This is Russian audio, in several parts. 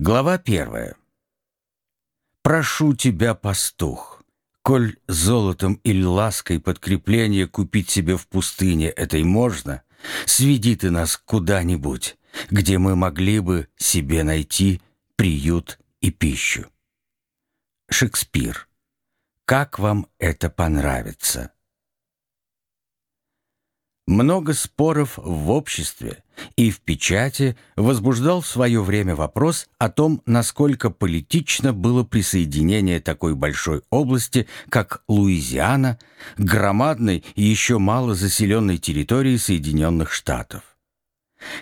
Глава первая. «Прошу тебя, пастух, коль золотом или лаской подкрепление купить себе в пустыне этой можно, сведи ты нас куда-нибудь, где мы могли бы себе найти приют и пищу». Шекспир. Как вам это понравится? Много споров в обществе и в печати возбуждал в свое время вопрос о том, насколько политично было присоединение такой большой области, как Луизиана, к громадной и еще мало заселенной территории Соединенных Штатов.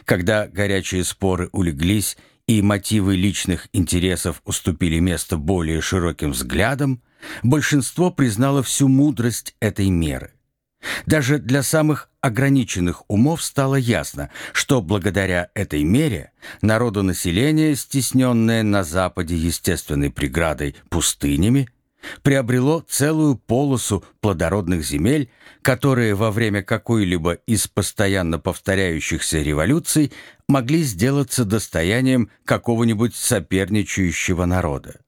Когда горячие споры улеглись и мотивы личных интересов уступили место более широким взглядам, большинство признало всю мудрость этой меры. Даже для самых ограниченных умов стало ясно, что благодаря этой мере народонаселение, стесненное на Западе естественной преградой пустынями, приобрело целую полосу плодородных земель, которые во время какой-либо из постоянно повторяющихся революций могли сделаться достоянием какого-нибудь соперничающего народа.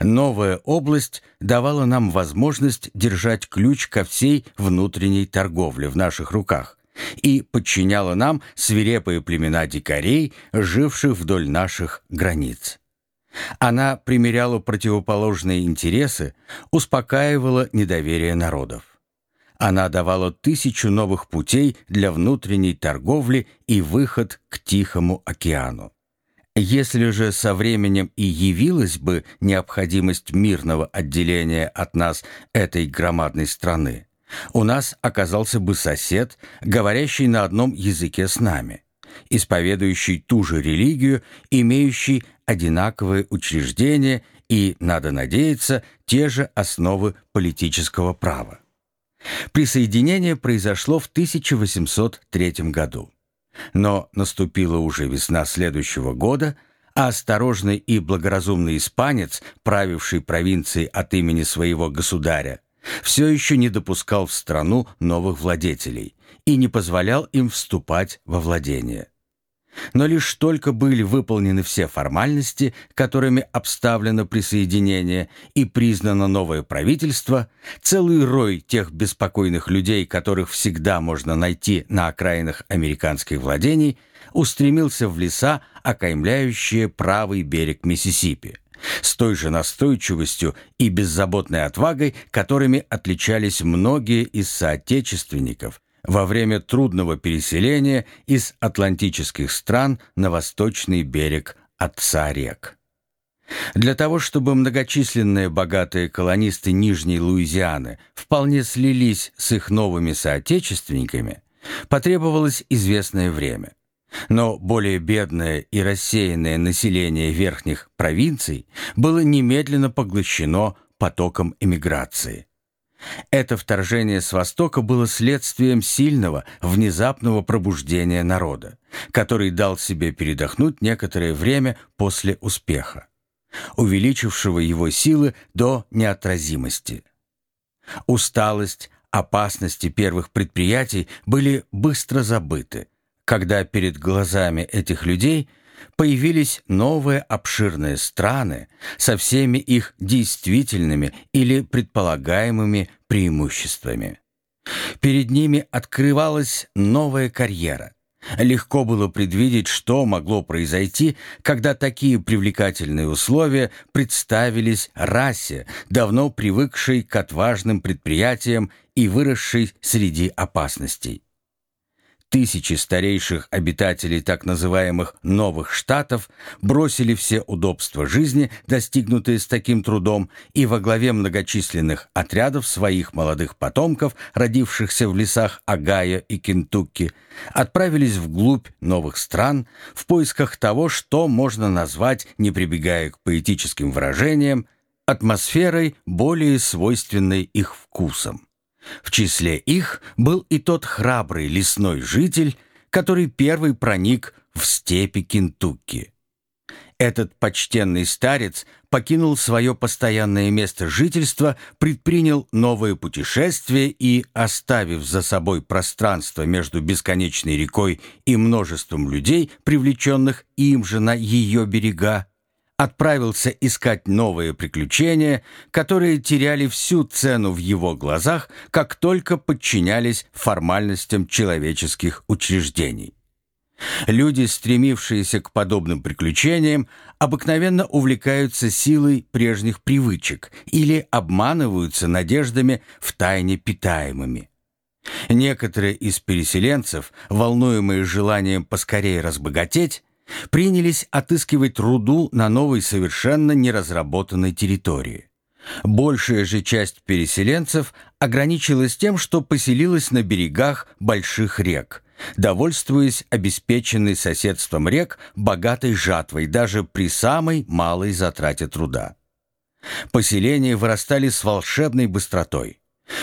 Новая область давала нам возможность держать ключ ко всей внутренней торговле в наших руках и подчиняла нам свирепые племена дикарей, живших вдоль наших границ. Она примеряла противоположные интересы, успокаивала недоверие народов. Она давала тысячу новых путей для внутренней торговли и выход к Тихому океану. Если же со временем и явилась бы необходимость мирного отделения от нас этой громадной страны, у нас оказался бы сосед, говорящий на одном языке с нами, исповедующий ту же религию, имеющий одинаковые учреждения и, надо надеяться, те же основы политического права. Присоединение произошло в 1803 году. Но наступила уже весна следующего года, а осторожный и благоразумный испанец, правивший провинцией от имени своего государя, все еще не допускал в страну новых владетелей и не позволял им вступать во владение. Но лишь только были выполнены все формальности, которыми обставлено присоединение и признано новое правительство, целый рой тех беспокойных людей, которых всегда можно найти на окраинах американских владений, устремился в леса, окаймляющие правый берег Миссисипи, с той же настойчивостью и беззаботной отвагой, которыми отличались многие из соотечественников – во время трудного переселения из атлантических стран на восточный берег Отца рек. Для того, чтобы многочисленные богатые колонисты Нижней Луизианы вполне слились с их новыми соотечественниками, потребовалось известное время. Но более бедное и рассеянное население верхних провинций было немедленно поглощено потоком эмиграции. Это вторжение с Востока было следствием сильного, внезапного пробуждения народа, который дал себе передохнуть некоторое время после успеха, увеличившего его силы до неотразимости. Усталость, опасности первых предприятий были быстро забыты, когда перед глазами этих людей – появились новые обширные страны со всеми их действительными или предполагаемыми преимуществами. Перед ними открывалась новая карьера. Легко было предвидеть, что могло произойти, когда такие привлекательные условия представились расе, давно привыкшей к отважным предприятиям и выросшей среди опасностей. Тысячи старейших обитателей так называемых «новых штатов» бросили все удобства жизни, достигнутые с таким трудом, и во главе многочисленных отрядов своих молодых потомков, родившихся в лесах Агая и Кентукки, отправились вглубь новых стран в поисках того, что можно назвать, не прибегая к поэтическим выражениям, атмосферой, более свойственной их вкусам. В числе их был и тот храбрый лесной житель, который первый проник в степи Кентукки. Этот почтенный старец покинул свое постоянное место жительства, предпринял новое путешествие и, оставив за собой пространство между бесконечной рекой и множеством людей, привлеченных им же на ее берега, отправился искать новые приключения, которые теряли всю цену в его глазах, как только подчинялись формальностям человеческих учреждений. Люди, стремившиеся к подобным приключениям, обыкновенно увлекаются силой прежних привычек или обманываются надеждами втайне питаемыми. Некоторые из переселенцев, волнуемые желанием поскорее разбогатеть, принялись отыскивать руду на новой совершенно неразработанной территории. Большая же часть переселенцев ограничилась тем, что поселилась на берегах больших рек – довольствуясь обеспеченной соседством рек богатой жатвой даже при самой малой затрате труда. Поселения вырастали с волшебной быстротой.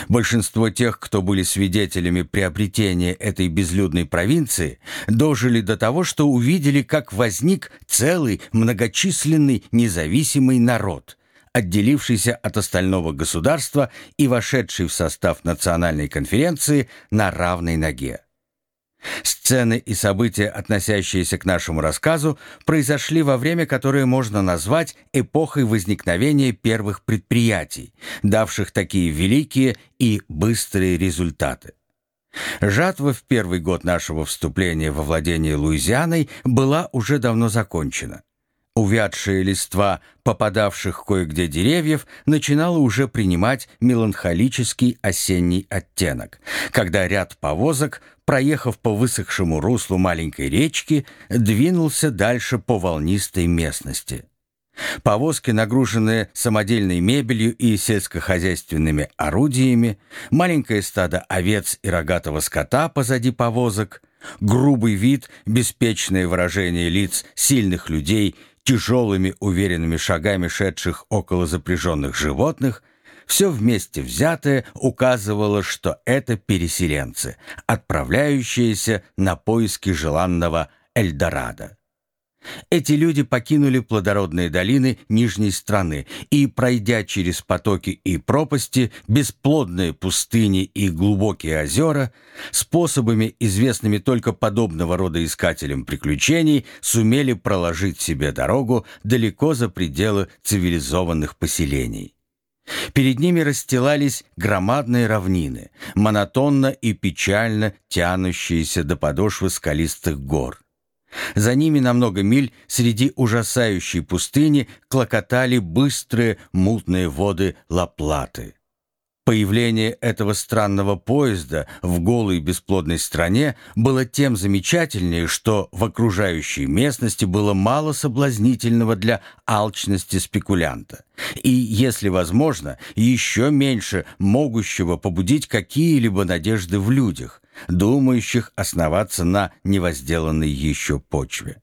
Большинство тех, кто были свидетелями приобретения этой безлюдной провинции, дожили до того, что увидели, как возник целый многочисленный независимый народ, отделившийся от остального государства и вошедший в состав национальной конференции на равной ноге. Сцены и события, относящиеся к нашему рассказу, произошли во время, которое можно назвать эпохой возникновения первых предприятий, давших такие великие и быстрые результаты. Жатва в первый год нашего вступления во владение Луизианой была уже давно закончена. Увядшие листва попадавших кое-где деревьев начинала уже принимать меланхолический осенний оттенок, когда ряд повозок, проехав по высохшему руслу маленькой речки, двинулся дальше по волнистой местности. Повозки, нагруженные самодельной мебелью и сельскохозяйственными орудиями, маленькое стадо овец и рогатого скота позади повозок, грубый вид, беспечное выражение лиц сильных людей – тяжелыми уверенными шагами шедших около запряженных животных, все вместе взятое указывало, что это переселенцы, отправляющиеся на поиски желанного Эльдорадо. Эти люди покинули плодородные долины Нижней страны и, пройдя через потоки и пропасти, бесплодные пустыни и глубокие озера, способами, известными только подобного рода искателям приключений, сумели проложить себе дорогу далеко за пределы цивилизованных поселений. Перед ними расстилались громадные равнины, монотонно и печально тянущиеся до подошвы скалистых гор. За ними на много миль среди ужасающей пустыни клокотали быстрые мутные воды Ла-Платы. Появление этого странного поезда в голой бесплодной стране было тем замечательнее, что в окружающей местности было мало соблазнительного для алчности спекулянта, и, если возможно, еще меньше могущего побудить какие-либо надежды в людях, думающих основаться на невозделанной еще почве.